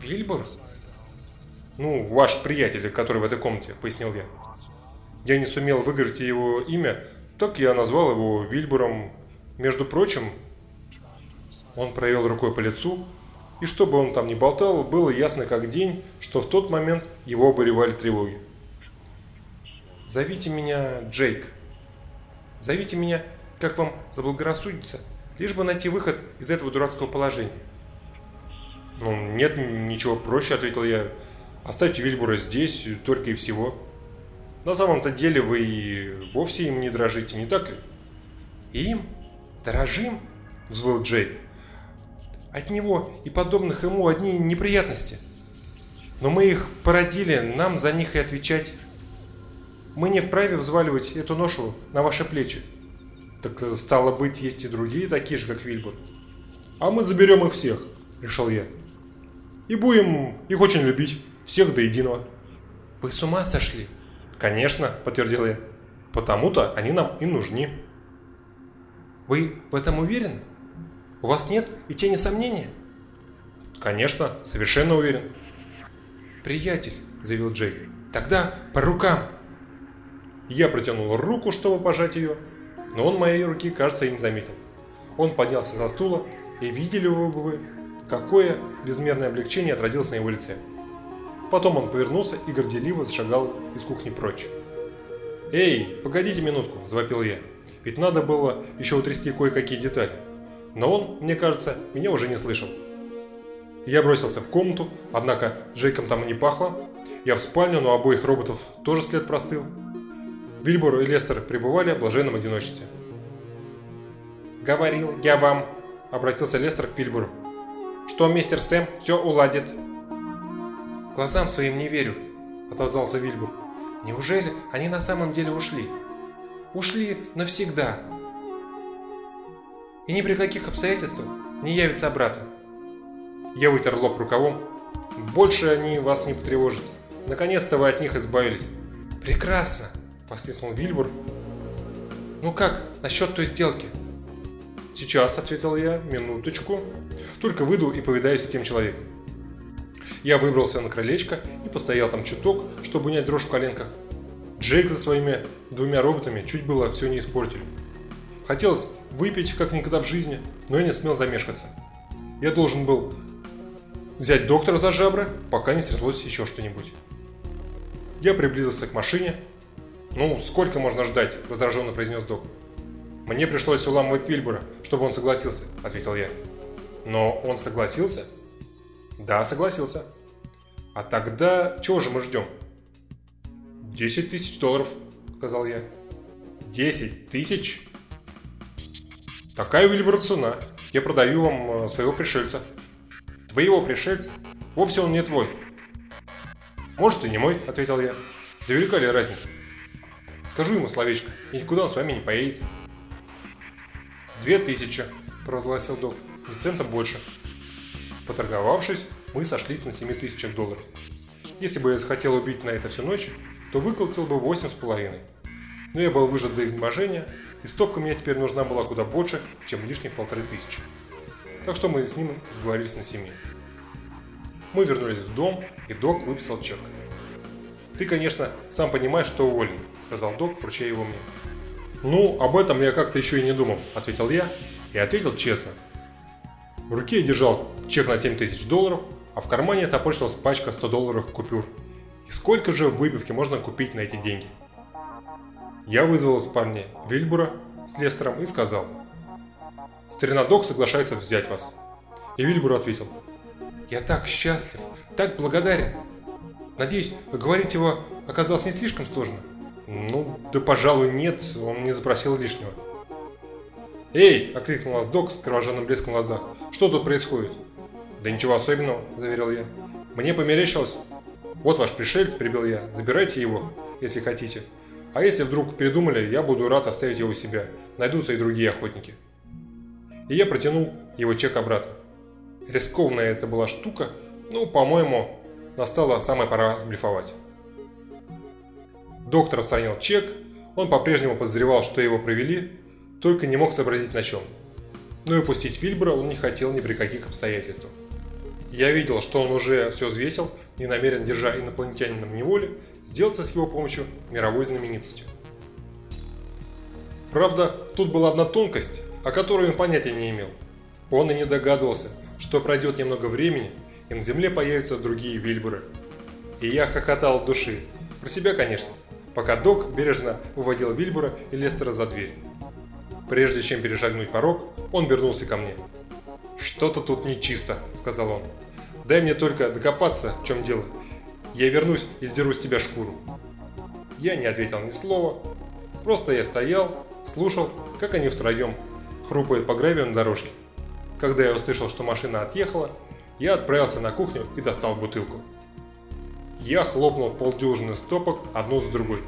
Вильбур? Ну, ваш приятель, который в этой комнате, пояснил я. Я не сумел выговорить его имя, так я назвал его Вильбуром. Между прочим, он провел рукой по лицу, и чтобы он там не болтал, было ясно как день, что в тот момент его обуревали тревоги. «Зовите меня Джейк. Зовите меня, как вам заблагорассудится, лишь бы найти выход из этого дурацкого положения». «Ну, нет ничего проще», — ответил я. «Оставьте Вильбура здесь, только и всего». На самом-то деле вы и вовсе им не дрожите, не так ли? Им? Дорожим? Взвыл Джейк. От него и подобных ему одни неприятности. Но мы их породили, нам за них и отвечать. Мы не вправе взваливать эту ношу на ваши плечи. Так стало быть, есть и другие такие же, как Вильбур. А мы заберем их всех, решил я. И будем их очень любить, всех до единого. Вы с ума сошли? Конечно, подтвердил я. Потому-то они нам и нужны. Вы в этом уверены? У вас нет и тени сомнения? Конечно, совершенно уверен. Приятель, заявил Джейк, тогда по рукам. Я протянул руку, чтобы пожать ее, но он моей руки, кажется, и не заметил. Он поднялся со стула, и видели бы вы, какое безмерное облегчение отразилось на его лице. Потом он повернулся и горделиво зашагал из кухни прочь. «Эй, погодите минутку!» – завопил я. Ведь надо было еще утрясти кое-какие детали. Но он, мне кажется, меня уже не слышал. Я бросился в комнату, однако Джейком там и не пахло. Я в спальню, но обоих роботов тоже след простыл. Вильбор и Лестер пребывали в блаженном одиночестве. «Говорил я вам», – обратился Лестер к Вильбору, – «что мистер Сэм все уладит». «Глазам своим не верю», – отозвался Вильбур. «Неужели они на самом деле ушли? Ушли навсегда. И ни при каких обстоятельствах не явятся обратно». Я вытер лоб рукавом. «Больше они вас не потревожат. Наконец-то вы от них избавились». «Прекрасно!» – воскликнул Вильбур. «Ну как насчет той сделки?» «Сейчас», – ответил я, – «минуточку. Только выйду и повидаюсь с тем человеком». Я выбрался на крылечко и постоял там чуток, чтобы унять дрожь в коленках. Джейк за своими двумя роботами чуть было все не испортили. Хотелось выпить как никогда в жизни, но я не смел замешкаться. Я должен был взять доктора за жабры, пока не стряслось еще что-нибудь. Я приблизился к машине. «Ну, сколько можно ждать?» – раздраженно произнес док. «Мне пришлось уламывать Вильбора, чтобы он согласился», – ответил я. «Но он согласился?» Да, согласился. А тогда чего же мы ждем? Десять тысяч долларов, сказал я. Десять тысяч? Такая Вильбер цена. Я продаю вам э, своего пришельца. Твоего пришельца? Вовсе он не твой. Может и не мой, ответил я. Да велика ли разница? Скажу ему словечко, и никуда он с вами не поедет. Две тысячи, провозгласил док. Ни цента больше. Поторговавшись, мы сошлись на 7 тысячах долларов. Если бы я захотел убить на это всю ночь, то выколотил бы 8,5. Но я был выжат до изнеможения, и стопка мне теперь нужна была куда больше, чем лишних полторы тысячи. Так что мы с ним сговорились на 7. Мы вернулись в дом, и док выписал чек. «Ты, конечно, сам понимаешь, что уволен», – сказал док, вручая его мне. «Ну, об этом я как-то еще и не думал», – ответил я, и ответил честно – в руке я держал чек на 7 тысяч долларов, а в кармане топорщилась пачка 100 долларовых купюр. И сколько же выпивки можно купить на эти деньги? Я вызвал из парня Вильбура с Лестером и сказал. Старина Док соглашается взять вас. И Вильбур ответил. Я так счастлив, так благодарен. Надеюсь, говорить его оказалось не слишком сложно. Ну, да пожалуй нет, он не запросил лишнего. «Эй!» – окликнул нас док с кровожадным блеском в глазах. «Что тут происходит?» «Да ничего особенного», – заверил я. «Мне померещилось». «Вот ваш пришелец», – прибил я. «Забирайте его, если хотите. А если вдруг передумали, я буду рад оставить его у себя. Найдутся и другие охотники». И я протянул его чек обратно. Рискованная это была штука, но, по-моему, настала самая пора сблифовать. Доктор отстранил чек, он по-прежнему подозревал, что его провели, только не мог сообразить на чем. Но и упустить Вильбора он не хотел ни при каких обстоятельствах. Я видел, что он уже все взвесил и намерен, держа инопланетянина в неволе, сделаться с его помощью мировой знаменитостью. Правда, тут была одна тонкость, о которой он понятия не имел. Он и не догадывался, что пройдет немного времени, и на Земле появятся другие Вильбуры. И я хохотал от души. Про себя, конечно, пока док бережно уводил Вильбура и Лестера за дверь. Прежде чем перешагнуть порог, он вернулся ко мне. «Что-то тут нечисто», — сказал он. «Дай мне только докопаться, в чем дело. Я вернусь и сдеру с тебя шкуру». Я не ответил ни слова. Просто я стоял, слушал, как они втроем хрупают по гравию на дорожке. Когда я услышал, что машина отъехала, я отправился на кухню и достал бутылку. Я хлопнул полдюжины стопок одну за другой.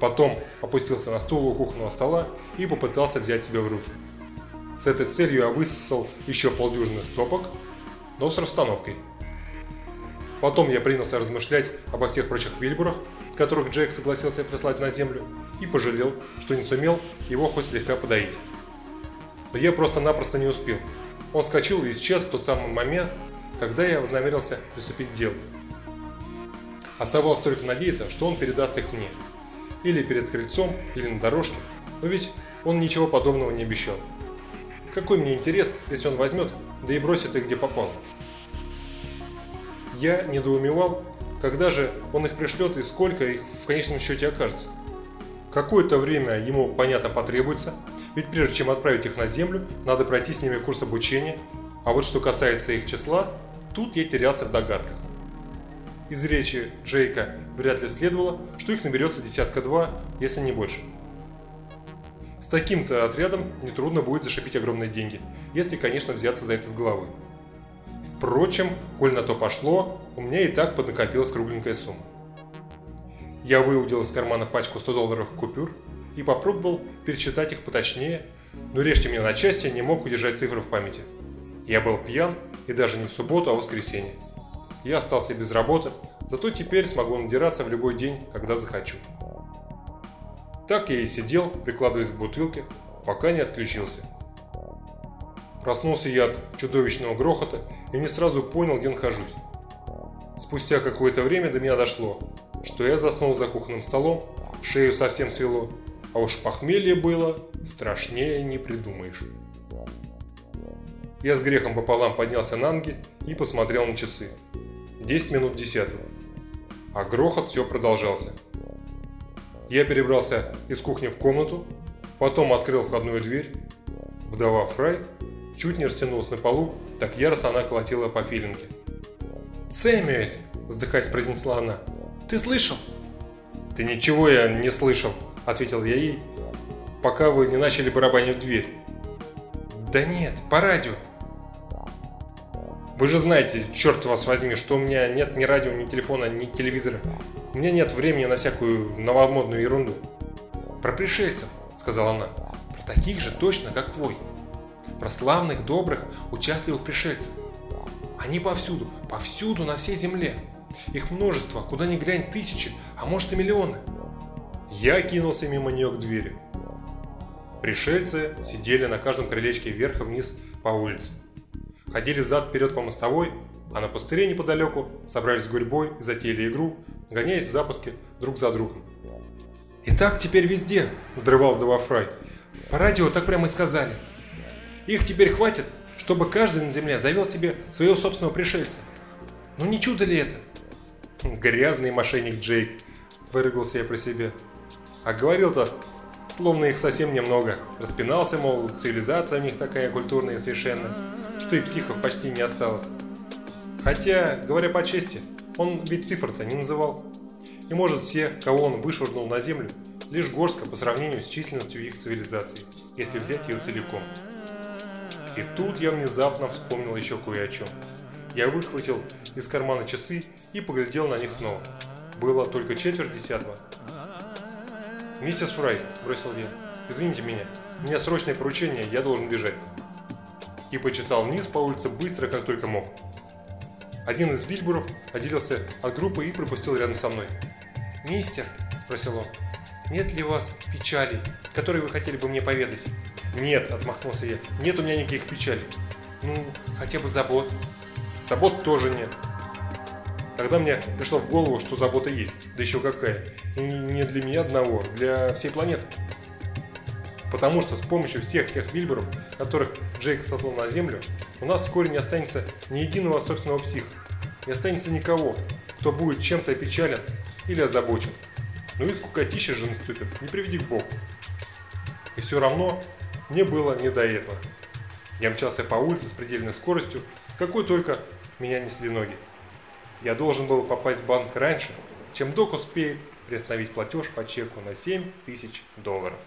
Потом опустился на стул у кухонного стола и попытался взять себя в руки. С этой целью я высосал еще полдюжины стопок, но с расстановкой. Потом я принялся размышлять обо всех прочих Вильбурах, которых Джек согласился прислать на землю, и пожалел, что не сумел его хоть слегка подоить. Но я просто-напросто не успел. Он вскочил и исчез в тот самый момент, когда я вознамерился приступить к делу. Оставалось только надеяться, что он передаст их мне. Или перед крыльцом, или на дорожке. Но ведь он ничего подобного не обещал. Какой мне интерес, если он возьмет, да и бросит их где попало? Я недоумевал, когда же он их пришлет и сколько их в конечном счете окажется. Какое-то время ему, понятно, потребуется, ведь прежде чем отправить их на Землю, надо пройти с ними курс обучения, а вот что касается их числа, тут я терялся в догадках. Из речи Джейка вряд ли следовало, что их наберется десятка-два, если не больше. С таким-то отрядом нетрудно будет зашипить огромные деньги, если, конечно, взяться за это с головы. Впрочем, коль на то пошло, у меня и так поднакопилась кругленькая сумма. Я выудил из кармана пачку 100 долларов купюр и попробовал перечитать их поточнее, но режьте меня на части, не мог удержать цифры в памяти. Я был пьян, и даже не в субботу, а в воскресенье. Я остался без работы, зато теперь смогу надираться в любой день, когда захочу. Так я и сидел, прикладываясь к бутылке, пока не отключился. Проснулся я от чудовищного грохота и не сразу понял, где нахожусь. Спустя какое-то время до меня дошло, что я заснул за кухонным столом, шею совсем свело, а уж похмелье было, страшнее не придумаешь. Я с грехом пополам поднялся на ноги и посмотрел на часы. 10 минут десятого. А грохот все продолжался. Я перебрался из кухни в комнату, потом открыл входную дверь. Вдова Фрай чуть не растянулась на полу, так яростно она колотила по филинге. «Сэмюэль!» – вздыхаясь, произнесла она. Ты слышал?» «Ты ничего я не слышал», – ответил я ей, пока вы не начали барабанить в дверь. «Да нет, по радио». «Вы же знаете, черт вас возьми, что у меня нет ни радио, ни телефона, ни телевизора. У меня нет времени на всякую новомодную ерунду». «Про пришельцев», – сказала она. «Про таких же точно, как твой. Про славных, добрых, участливых пришельцев. Они повсюду, повсюду на всей земле. Их множество, куда ни глянь тысячи, а может и миллионы. Я кинулся мимо нее к двери. Пришельцы сидели на каждом крылечке вверх и вниз по улице. Ходили зад-вперед по мостовой, а на пустыре неподалеку собрались гурьбой и затеяли игру, гоняясь в запуске друг за другом. «И так теперь везде!» – надрывался Давафрай. «По радио так прямо и сказали. Их теперь хватит, чтобы каждый на земле завел себе своего собственного пришельца. Ну не чудо ли это? Грязный мошенник Джейк, выругался я про себя. А говорил-то, словно их совсем немного. Распинался, мол, цивилизация у них такая культурная совершенно, что и психов почти не осталось. Хотя, говоря по чести, он ведь цифр-то не называл. И может все, кого он вышвырнул на землю, лишь горстка по сравнению с численностью их цивилизации, если взять ее целиком. И тут я внезапно вспомнил еще кое о чем. Я выхватил из кармана часы и поглядел на них снова. Было только четверть десятого. «Миссис Фрай», – бросил я, – «извините меня, у меня срочное поручение, я должен бежать». И почесал вниз по улице быстро, как только мог. Один из Вильбуров отделился от группы и пропустил рядом со мной. «Мистер», – спросил он, – «нет ли у вас печали, которые вы хотели бы мне поведать?» «Нет», – отмахнулся я, – «нет у меня никаких печалей». «Ну, хотя бы забот», Забот тоже нет. Тогда мне пришло в голову, что забота есть, да еще какая. И не для меня одного, для всей планеты. Потому что с помощью всех тех Вильберов, которых Джейк сослал на Землю, у нас вскоре не останется ни единого собственного психа. Не останется никого, кто будет чем-то опечален или озабочен. Ну и скукотища же наступит, не приведи к Богу. И все равно мне было не до этого. Я мчался по улице с предельной скоростью, с какой только меня несли ноги. Я должен был попасть в банк раньше, чем док успеет приостановить платеж по чеку на 7 тысяч долларов.